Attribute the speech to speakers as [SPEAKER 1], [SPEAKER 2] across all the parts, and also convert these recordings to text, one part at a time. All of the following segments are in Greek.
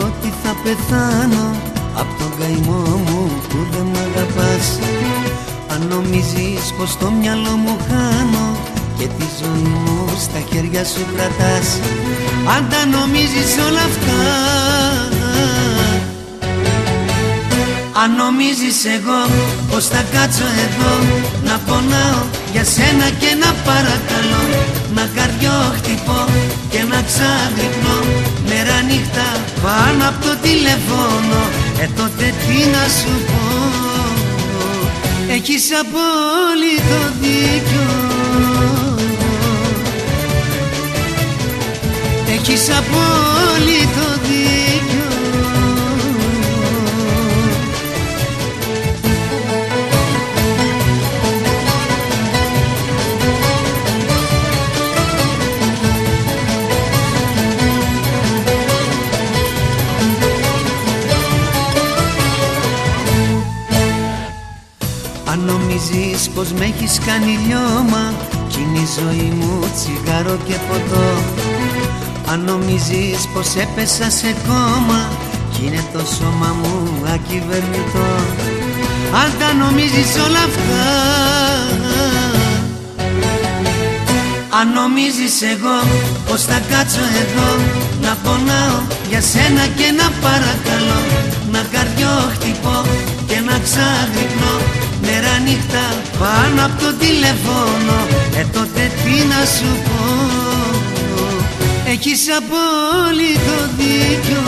[SPEAKER 1] ότι θα πεθάνω. Απ' τον καημό μου που δεν μ' αγαπάς. Αν νομίζεις πως το μυαλό μου χάνω Και τη ζωή μου στα χέρια σου κρατάς. Αν τα νομίζεις όλα αυτά. Αν νομίζεις εγώ πως θα κάτσω εδώ Να πονάω για σένα και να παρακαλώ Να καρδιό χτυπώ και να ξαγρυπνώ. Μέρα νύχτα πάνω από το τηλεφώνο Ε τότε τι να σου πω. Έχεις απόλυτο δίκιο. Έχεις απόλυτο δίκιο νομίζεις πως με έχεις κάνει λιώμα; Κι είναι η ζωή μου τσιγάρο και ποτό. Αν νομίζεις πως έπεσα σε κόμμα Κι είναι το σώμα μου ακυβερνητό. Αν τα νομίζεις όλα αυτά αν νομίζεις εγώ πως θα κάτσω εδώ Να πονάω για σένα και να παρακαλώ Να καρδιό χτυπώ και να ξαγρυπνώ Μέρα νύχτα πάνω από το τηλεφώνο Ε τότε τι να σου πω. Έχεις απόλυτο δίκιο.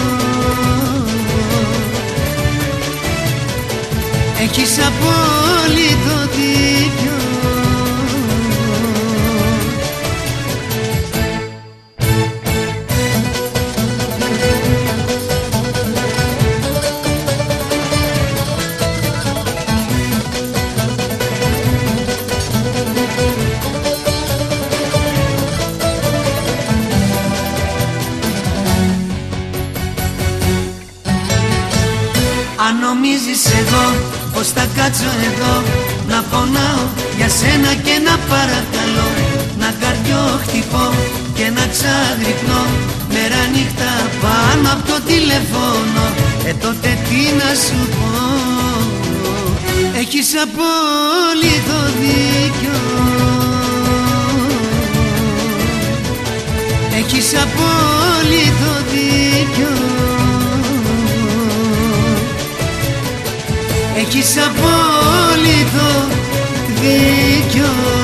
[SPEAKER 1] Έχεις απόλυτο δίκιο Αν νομίζεις εγώ πως θα κάτσω εδώ Να πονάω για σένα και να παρακαλώ Να καρδιό χτυπώ και να ξαγρυπνώ. Μέρα νύχτα πάνω από το τηλεφώνο Ε τότε τι να σου πω. Έχεις απόλυτο δίκιο. Έχεις απόλυτο δίκιο Έχεις απόλυτο δίκιο